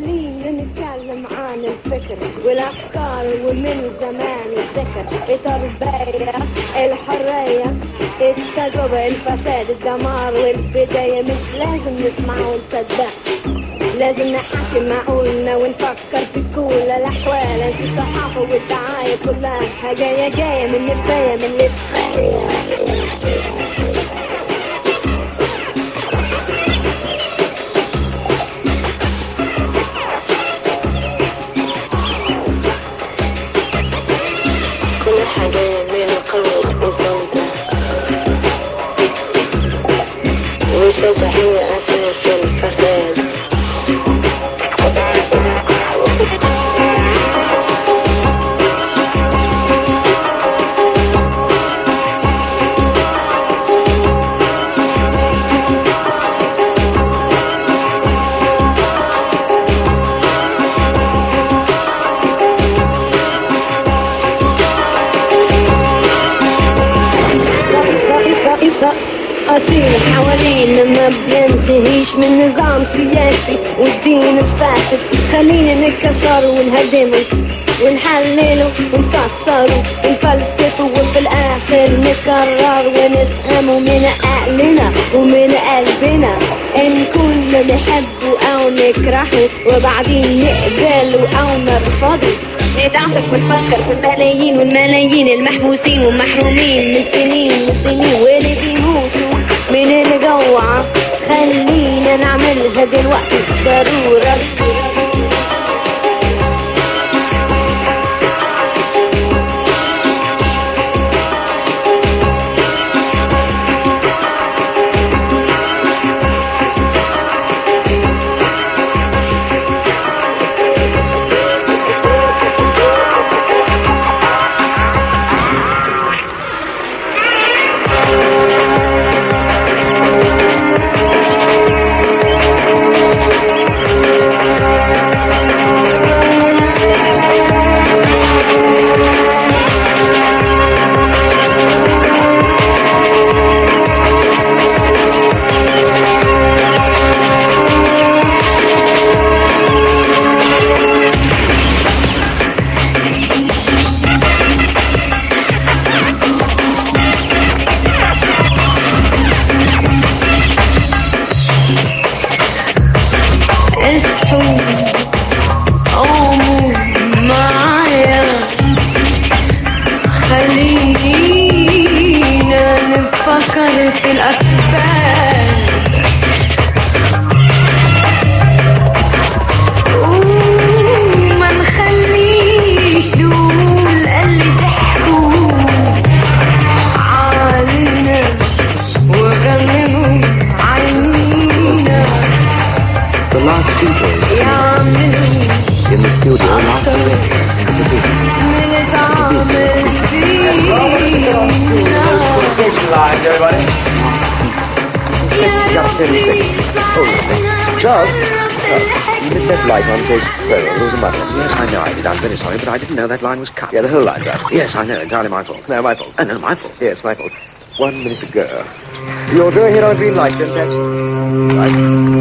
خلينا نتكلم عن الفكر والأفكار ومن زمان الذكر. التربية الحرية التجربة الفساد الدمار والبداية. مش لازم نسمع ونصدق لازم نحكي معقولنا ونفكر في كل الأحوال. في الصحافة والدعاية كلها جاية جاية من الفاية من الفاية وبعدين نقبله أو نرفضه نتعصف ونفكر في الملايين والملايين المحبوسين ومحرومين من سنين وسنين واللي بيموتوا من الجوع خلينا نعملها دلوقتي. ضرورة I didn't know that line was cut. Yeah, the whole line, out. Yes, I know. Entirely my fault. No, my fault. Oh, no, my fault. Yes, my fault. One minute ago. You're doing it on green light, don't you? Right.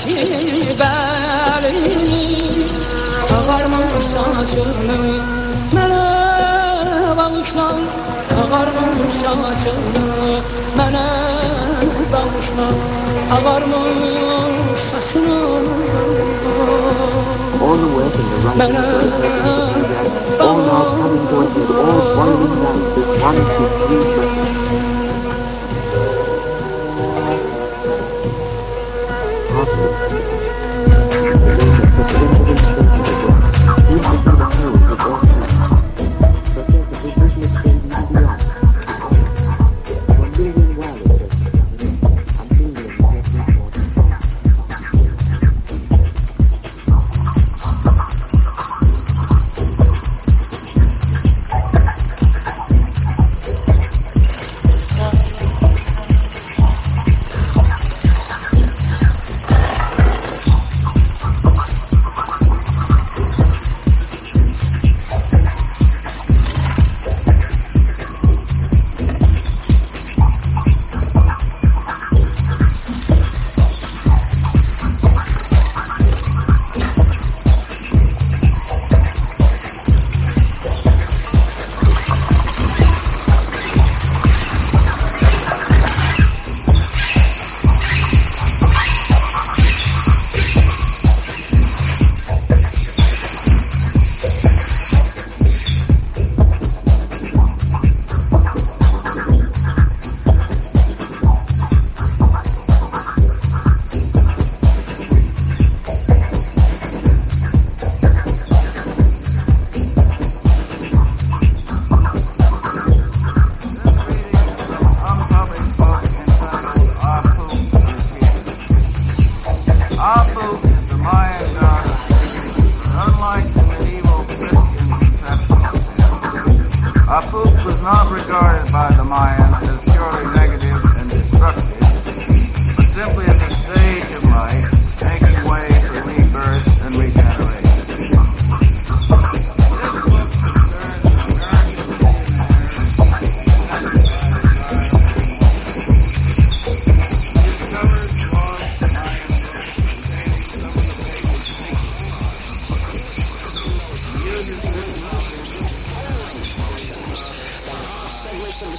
çəkibərini Ağarmırsan açını mənə bağışla Ağarmırsan açını mənə bağışla Ağarmış saçını All the way all coming towards you, all one in one, one, two, Apu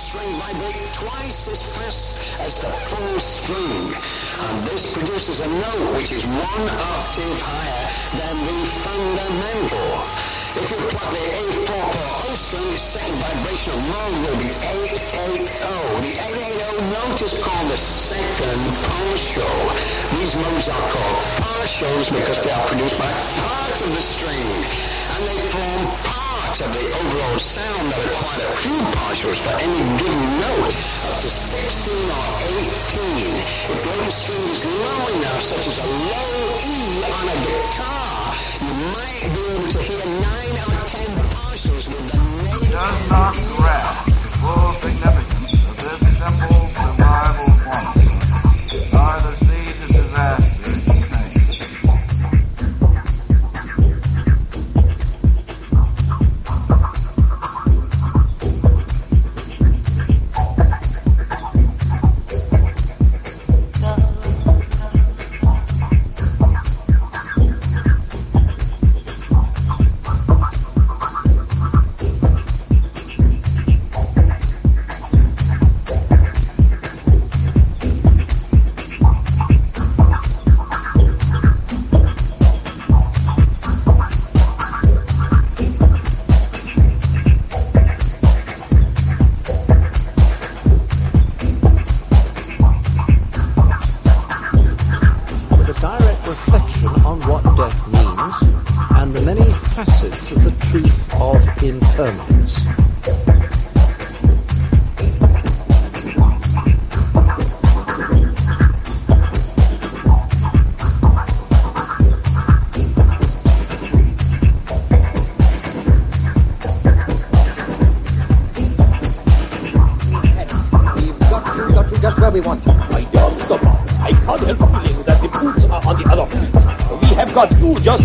string vibrate twice as fast as the full string. And this produces a note which is one octave higher than the fundamental. If you pluck the A440 string, second vibrational mode will be 880. The 880 note is called the second partial. These modes are called partials because they are produced by part of the string. And they form of the overall sound that are quite a few partials for any given note, up to 16 or 18. If the string is low enough, such as a low E on a guitar, you might be able to hear 9 or 10 partials with the native does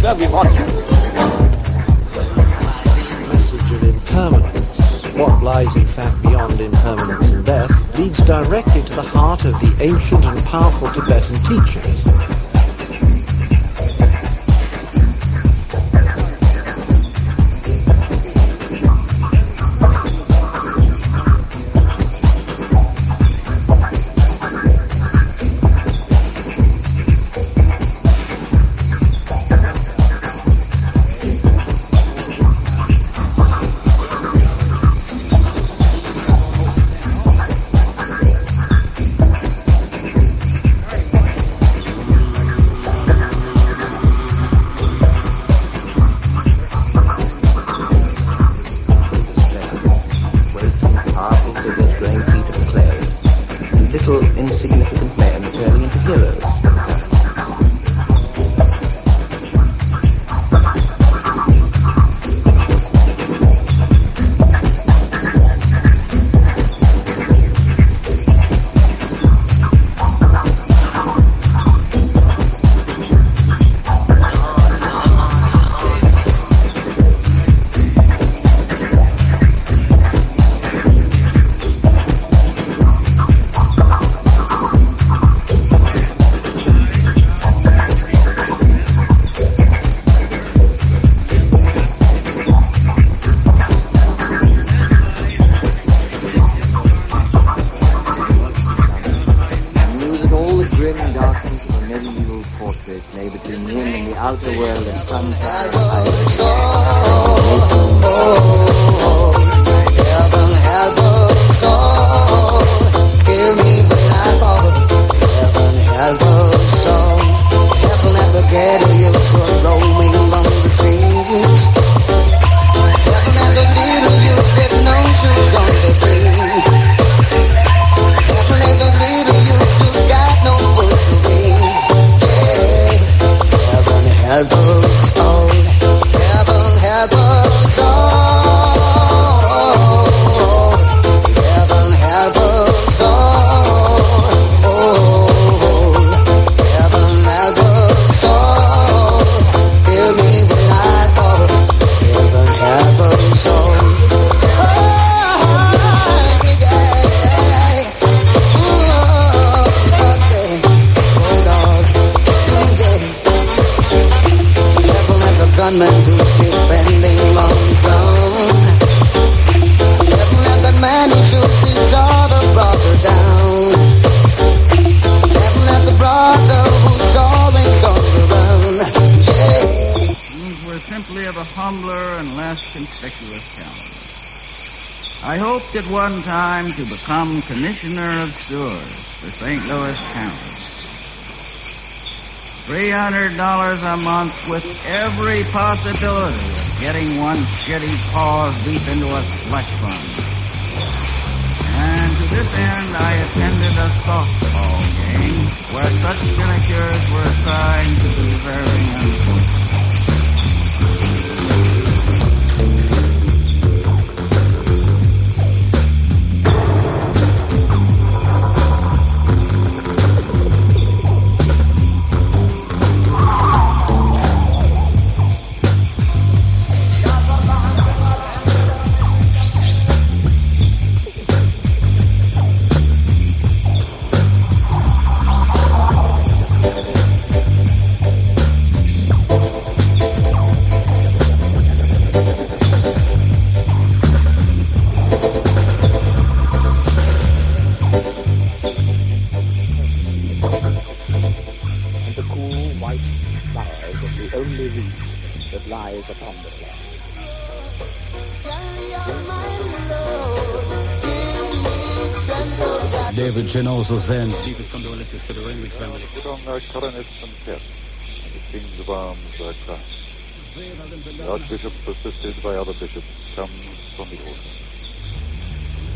Serve you. $100 a month with every possibility of getting one shitty paws deep into a slush fund. And to this end, I attended a softball game where such sinecures were assigned to deserving young. also sends deepest condolences to the Renwick family. Put on and the king's arms. The archbishop, assisted by other bishops, comes from the altar.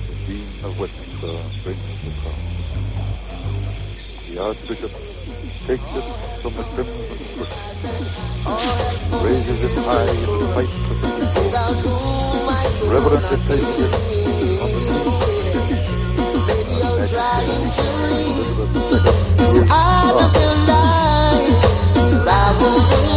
The dean of Westminster brings the crown. The archbishop takes it from the crimson script, raises it high in the fight for the people, reverently it on the knee. Out of their life, I wouldn't be so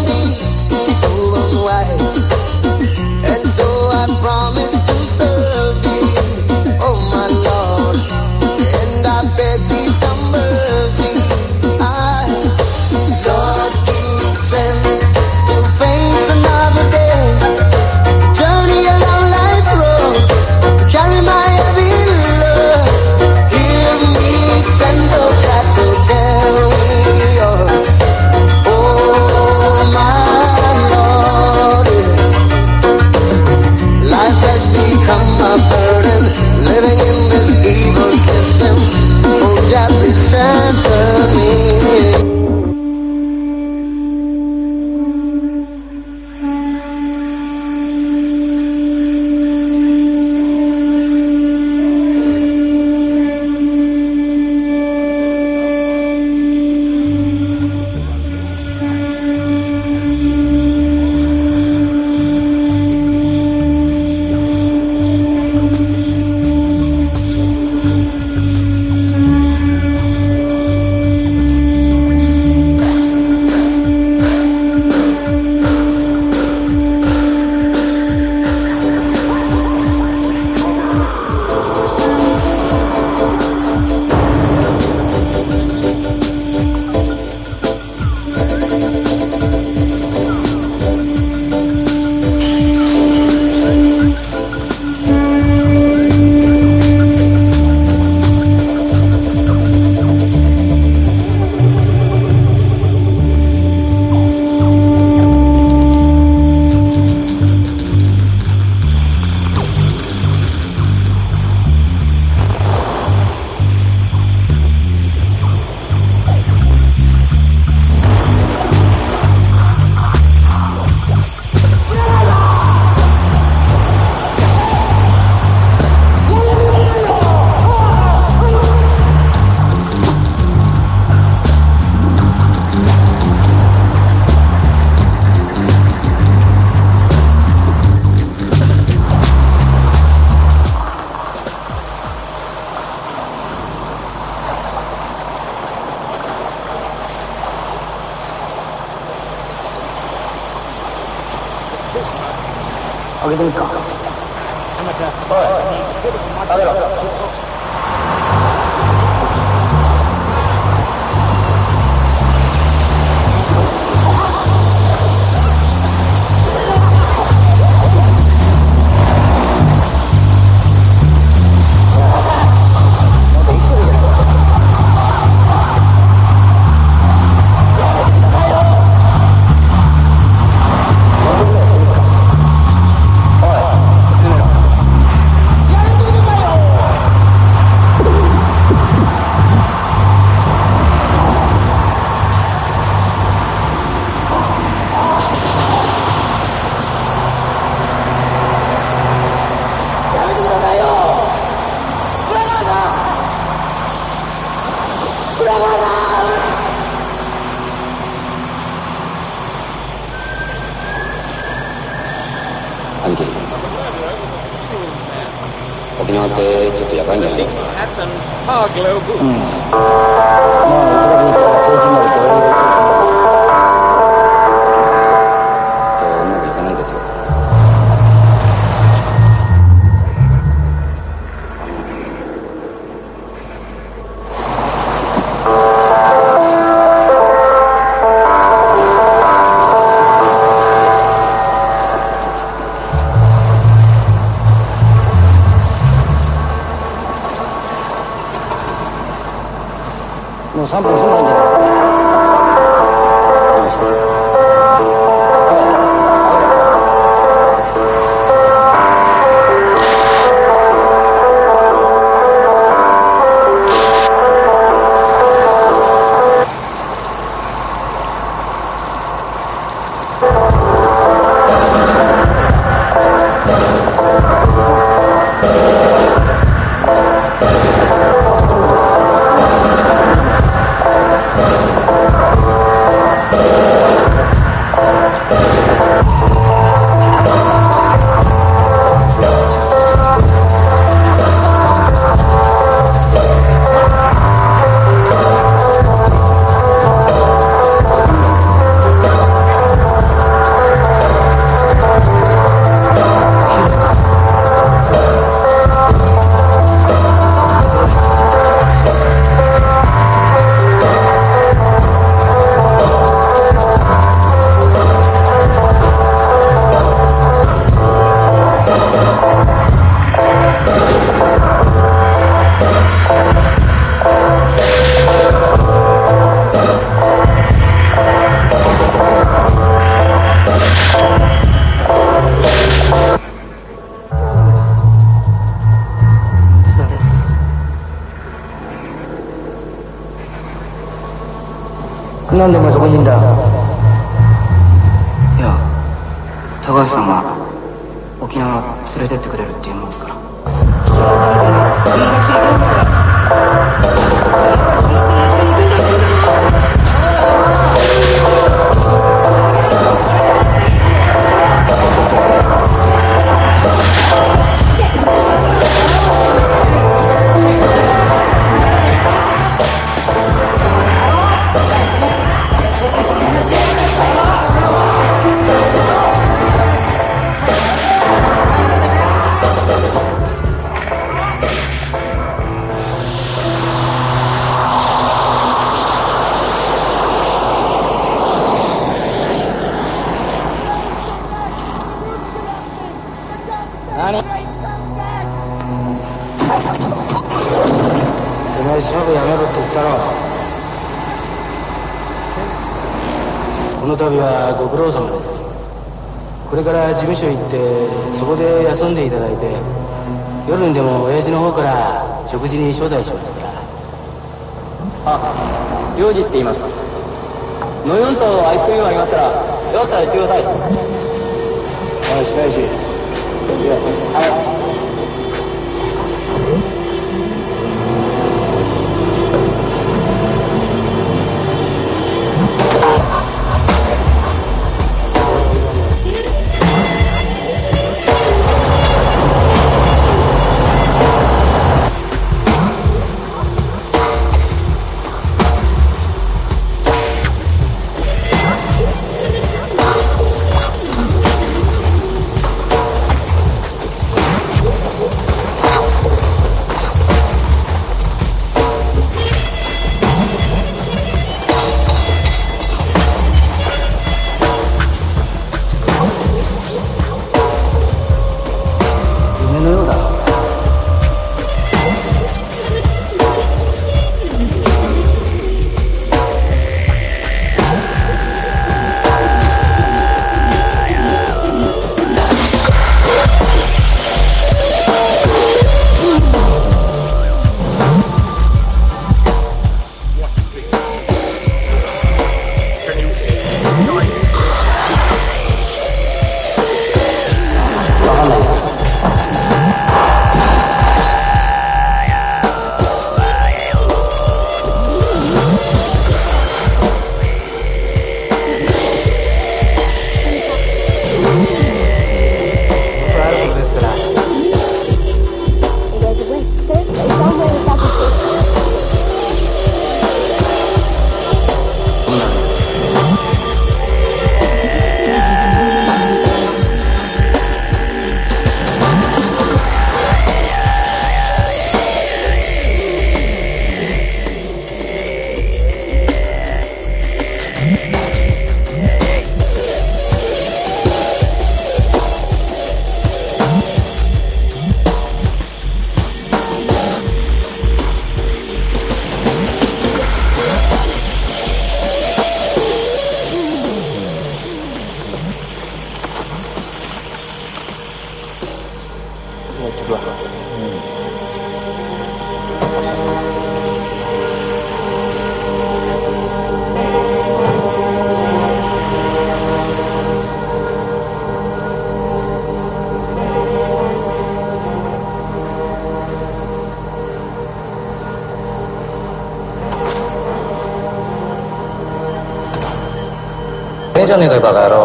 ねえかバカ野郎。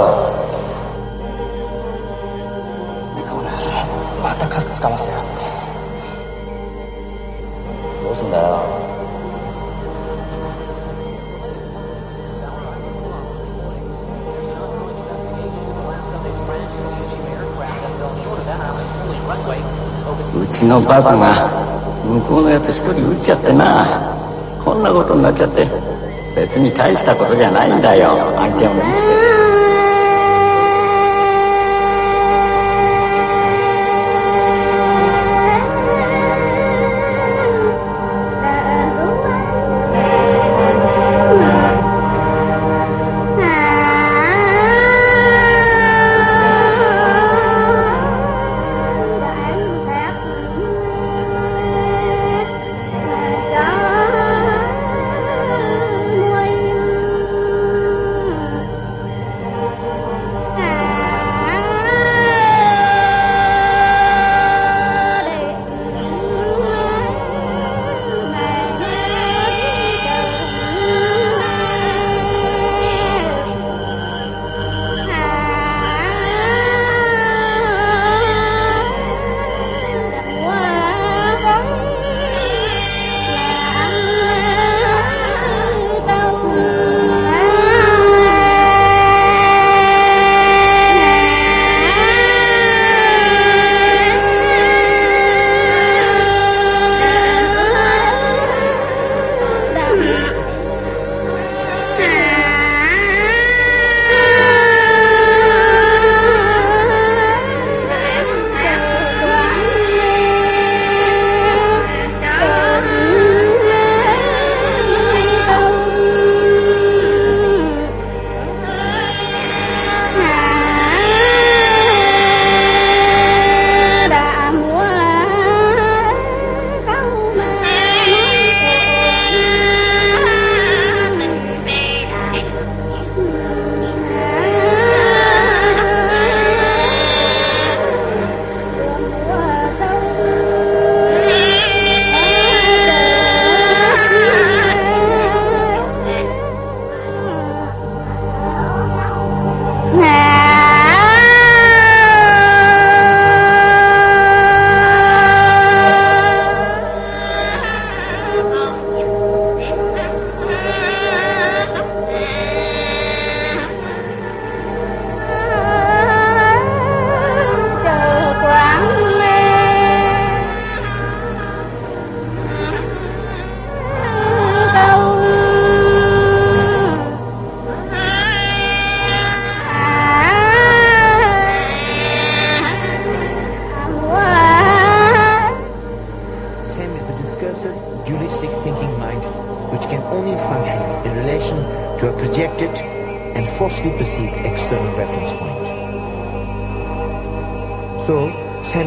またつかませって。ううちのバカが向こうのやつ一人撃っちゃってな。こんなことになっちゃって。別に大したことじゃないんだよ。案件を無理して。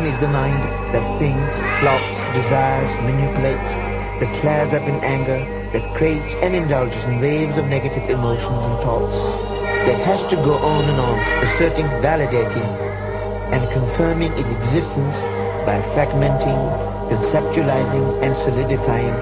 Is the mind that thinks, plots, desires, manipulates, that flares up in anger, that creates and indulges in waves of negative emotions and thoughts, that has to go on and on, asserting, validating, and confirming its existence by fragmenting, conceptualizing, and solidifying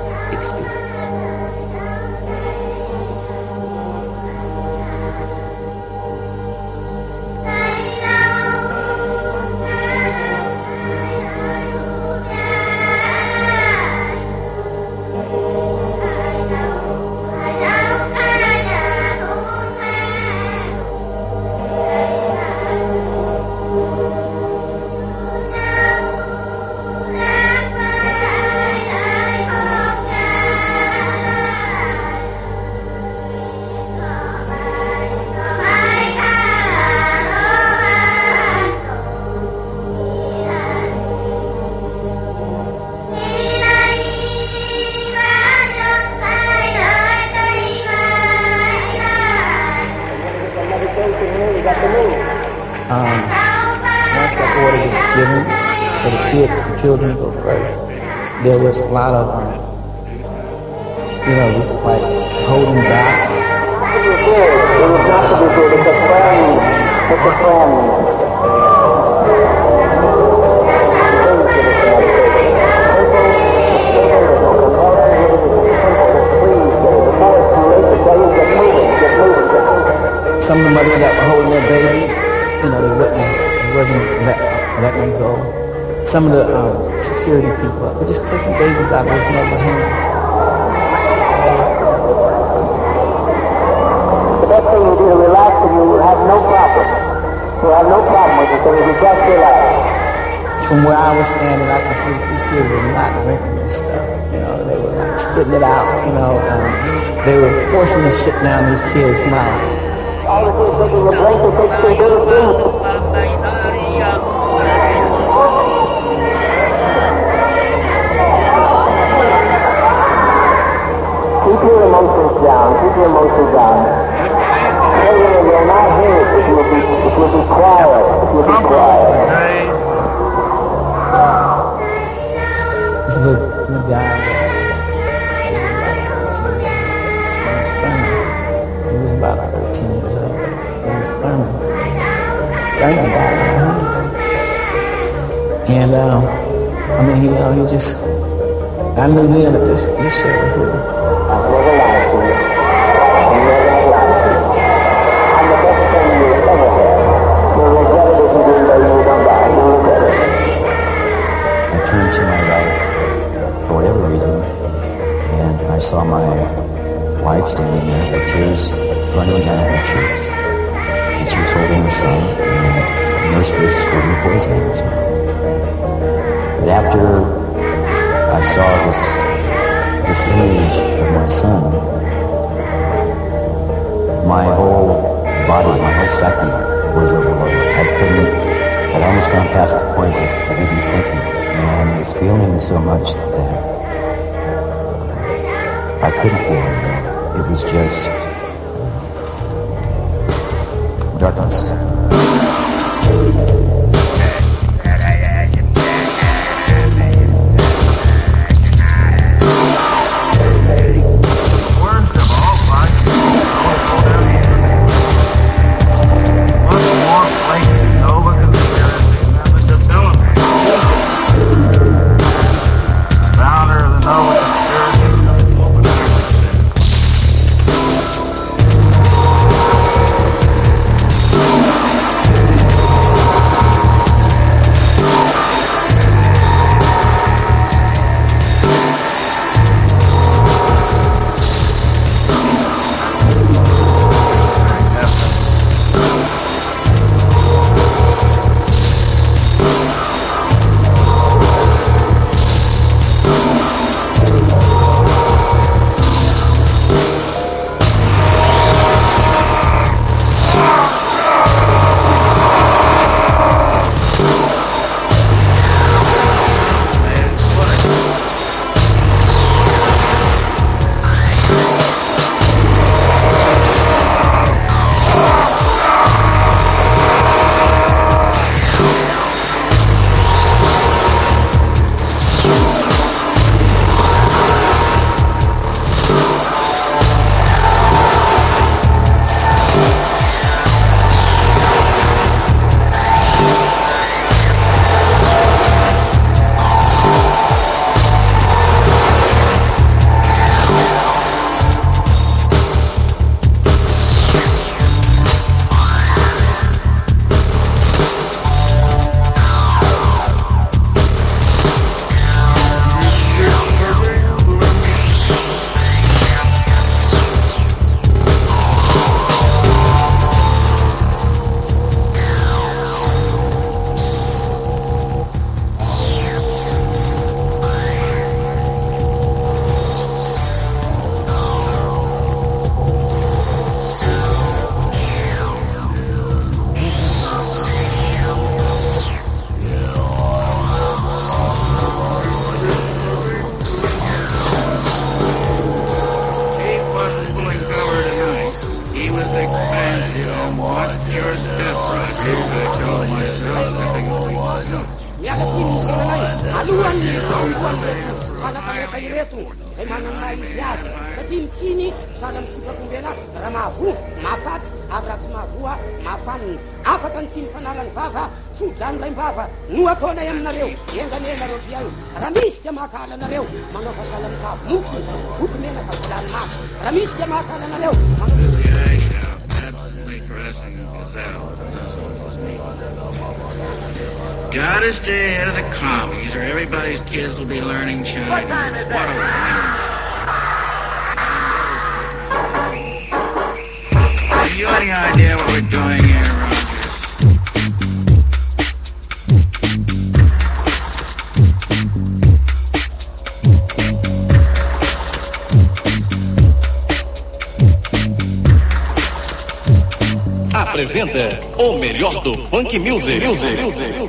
second was overloaded. I couldn't, I'd almost gone past the point of, even thinking. And I was feeling so much that I couldn't feel anymore. It was just uh, darkness. Yenga ne na rotiyan, ramis ka makala na reo, mga kasalam ka, muki, hukme na kasalan ma, ramis ka makala na reo, mga Gotta stay ahead of the commies, or everybody's kids will be learning Chinese. What time is Have music. music.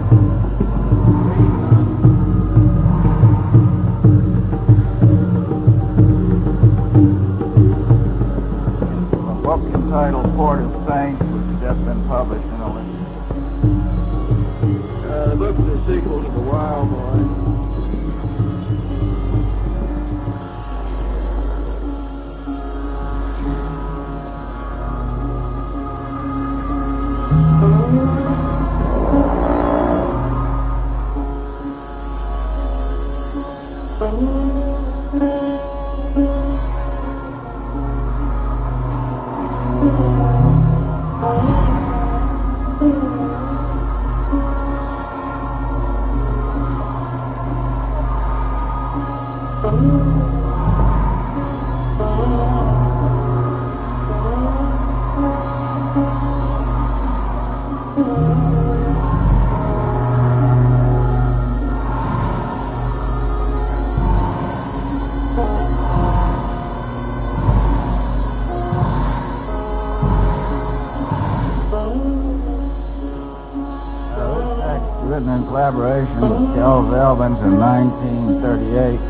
order. Collaboration with Kel Velvins in 1938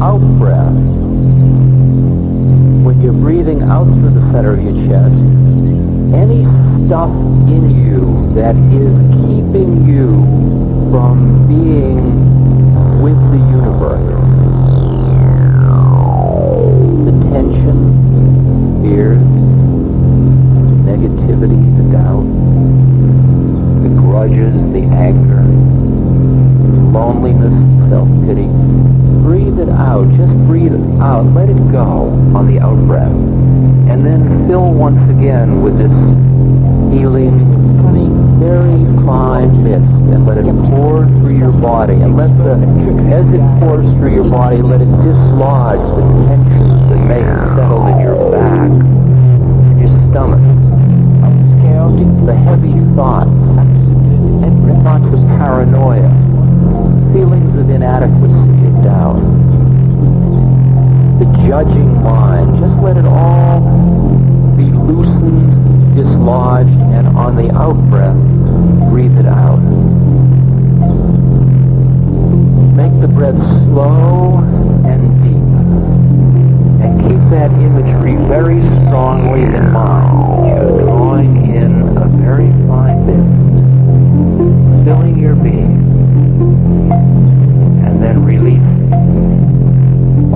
out breath, when you're breathing out through the center of your chest, any stuff in you that is keeping you from being with the universe, the tensions, fears, negativity, the doubt, the grudges, the anger, loneliness, self-pity, breathe it out. Just breathe it out. Let it go on the out breath. And then fill once again with this healing, very fine mist and let it pour through your body. And let the, as it pours through your body, let it dislodge the tensions that may have settled in your back, in your stomach, the heavy thoughts, thoughts of paranoia, feelings of inadequacy doubt, the judging mind. Just let it all be loosened, dislodged, and on the out breath, breathe it out. Make the breath slow and deep. And keep that imagery very strongly in mind. You're drawing in a very fine mist, filling your being, and then releasing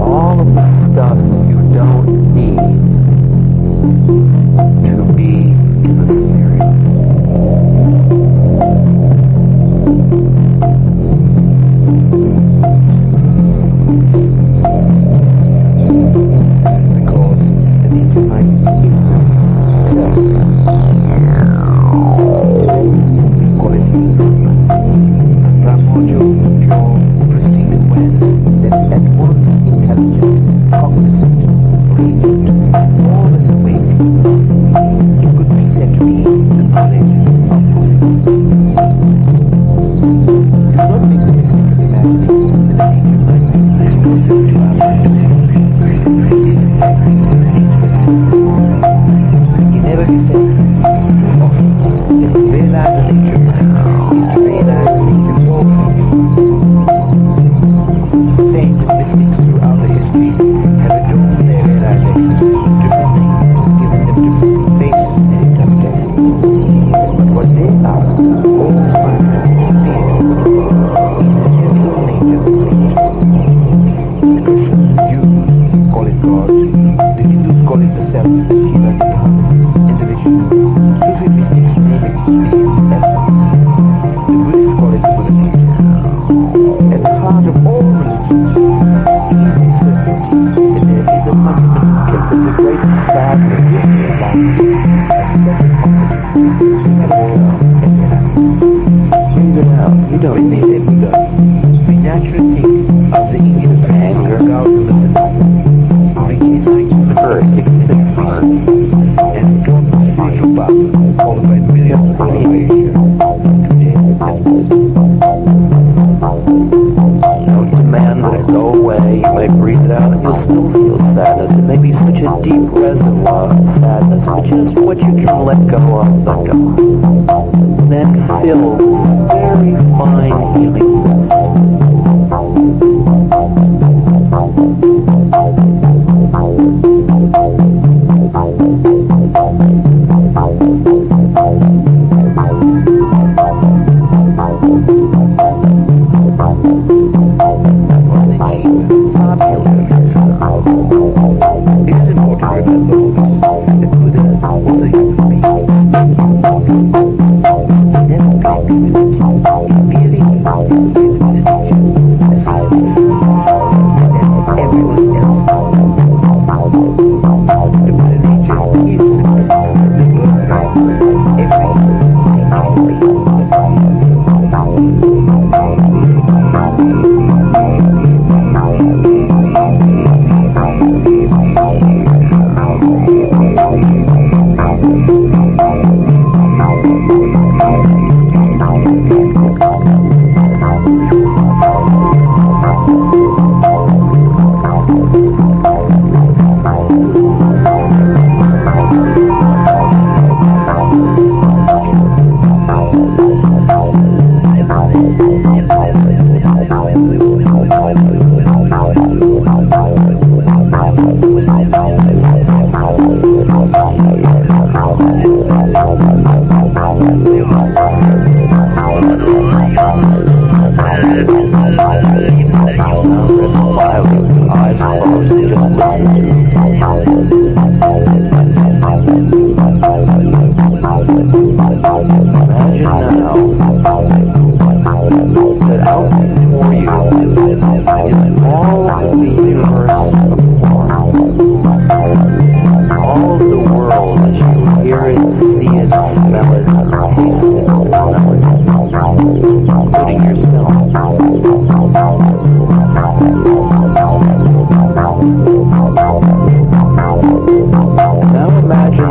all of the stuff you don't need to be in the spirit. Because the nature mind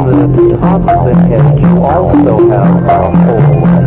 the top of the head you also have a hole,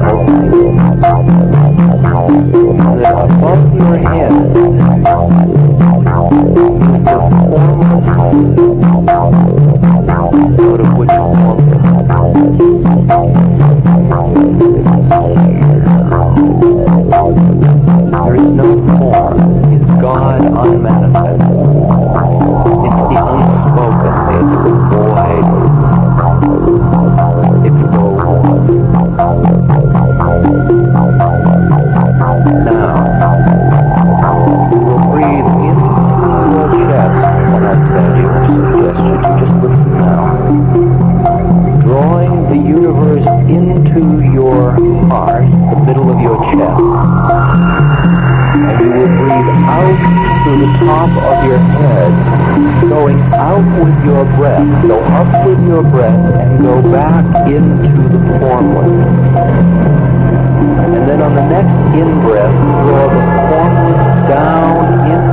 into your heart, the middle of your chest. And you will breathe out through the top of your head, going out with your breath, go up with your breath, and go back into the formless. And then on the next in-breath, draw the formless down into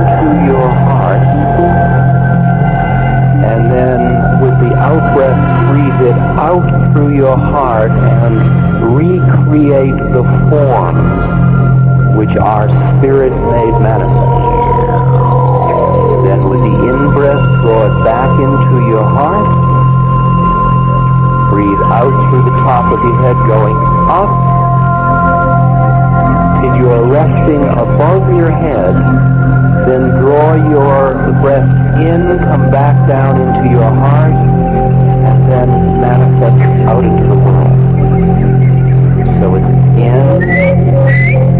the out-breath, breathe it out through your heart and recreate the forms which are spirit made manifest. Then with the in-breath, draw it back into your heart. Breathe out through the top of your head, going up till you are resting above your head. Then draw your breath in, come back down into your heart, then manifest out into the world. So it's in,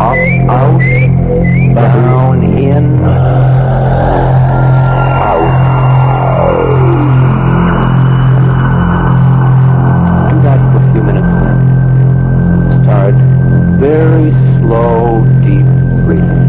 up, out, down, in, out. Do that for a few minutes now. Start very slow, deep breathing.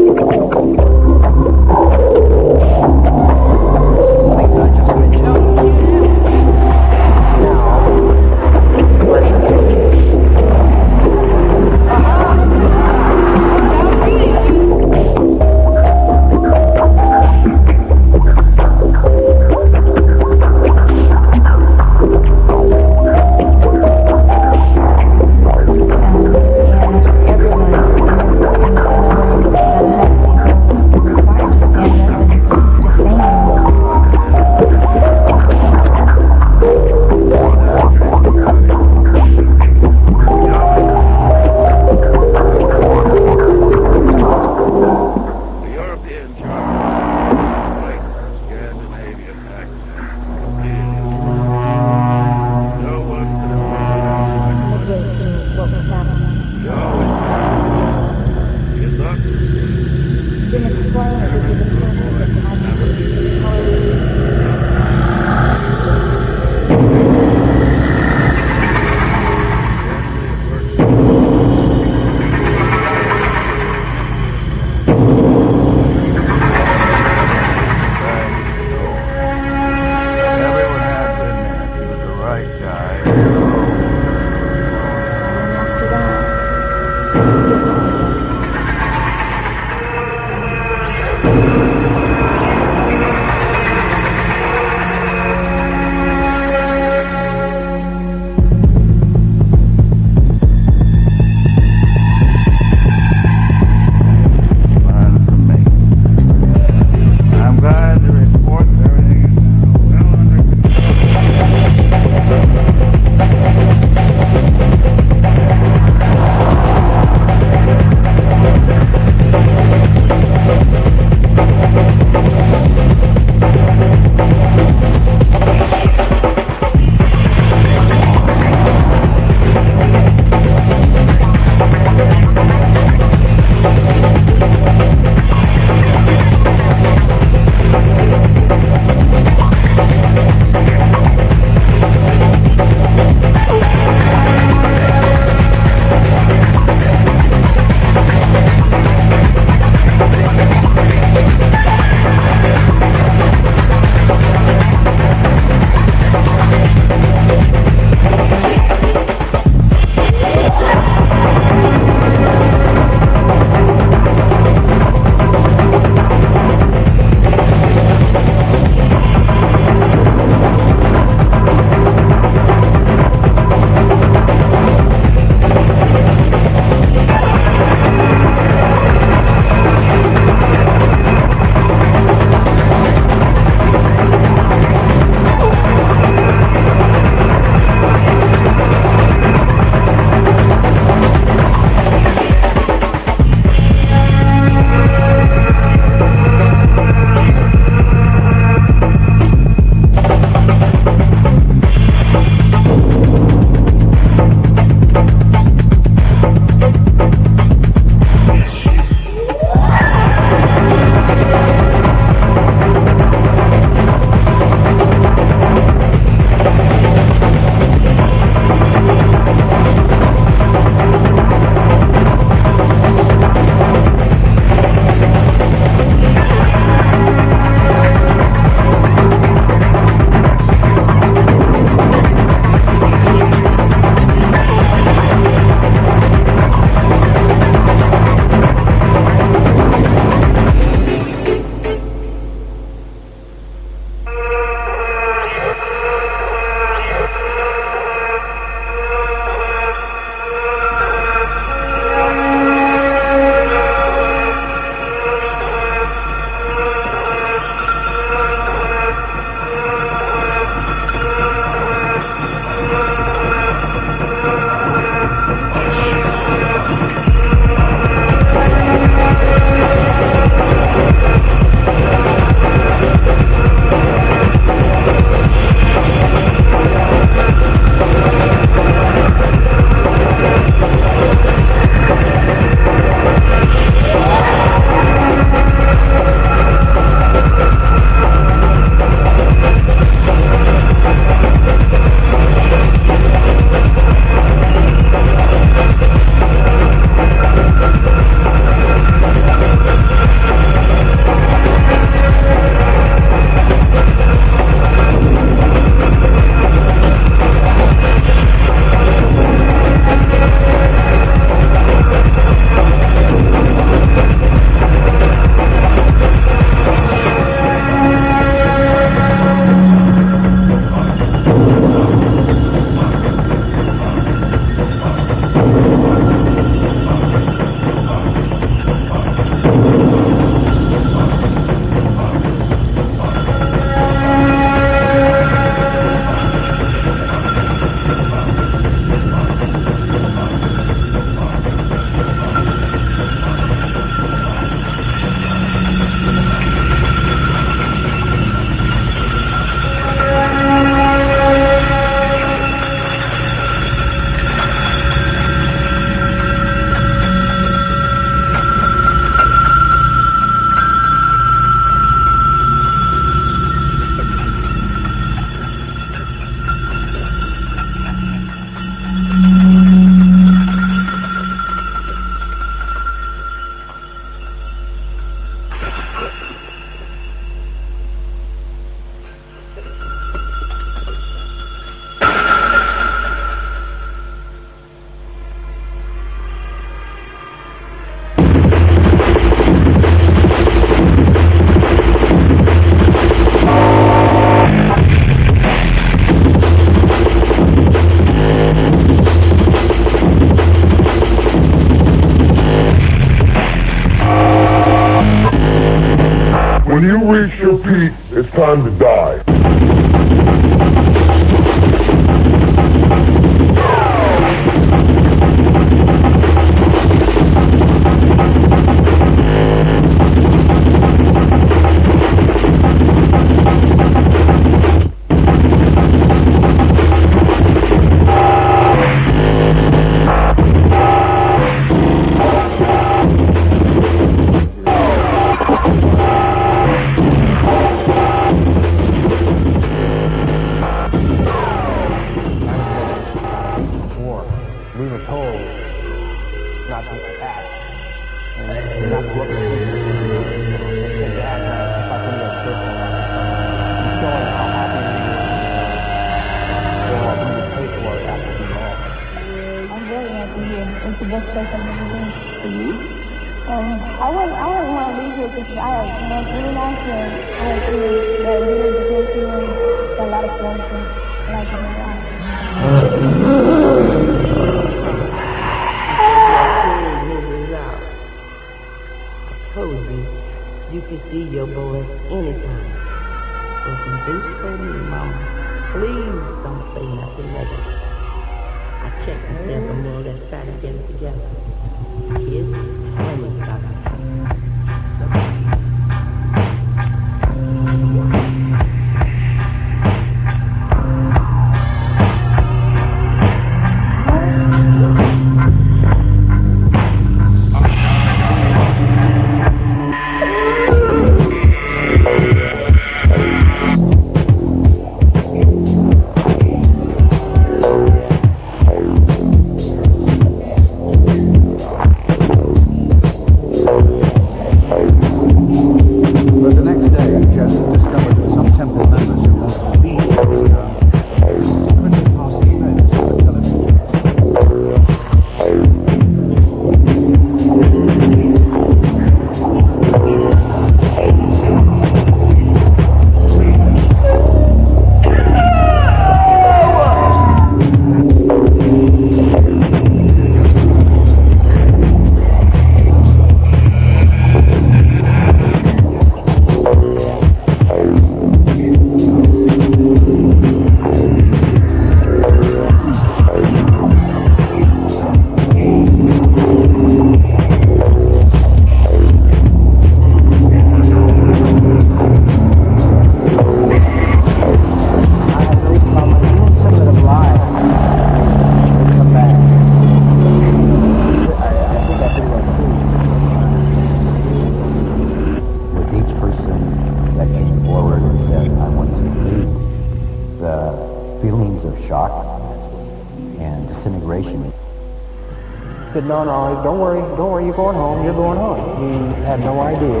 don't worry, don't worry, you're going home, you're going home. He had no idea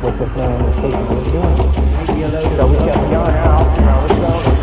what this man was capable of doing. So we kept going out, let's go.